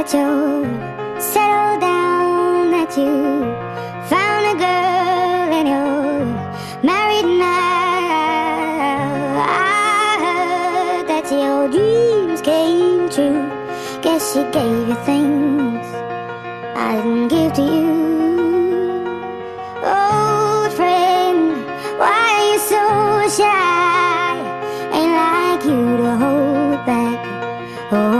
that you're settled down, that you found a girl and you're married now. I heard that your dreams came true. Guess she gave you things I didn't give to you. Old friend, why are you so shy? Ain't like you to hold back or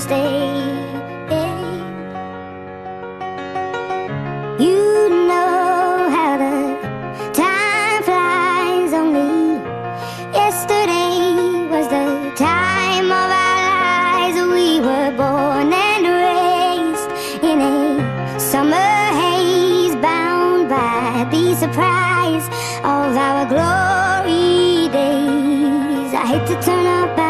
Instead. You know how the time flies. Only yesterday was the time of our lives. We were born and raised in a summer haze, bound by the surprise of our glory days. I hate to turn up out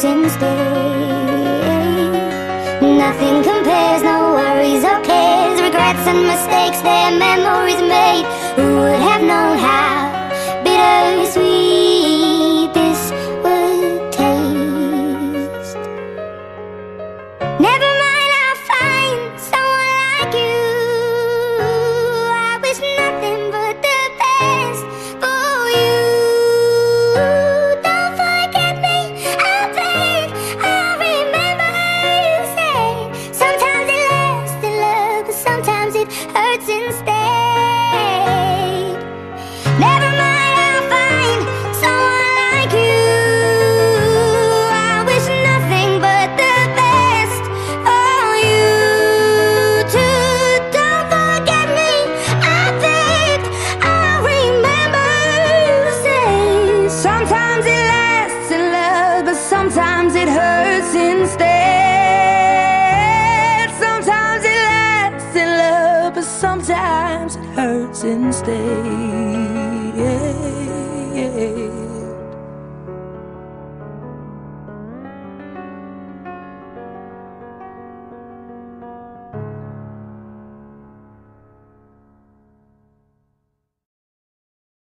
Hurts instead. Nothing compares, no worries or cares, regrets and mistakes, they're memories made. Who would hurts instead. since day.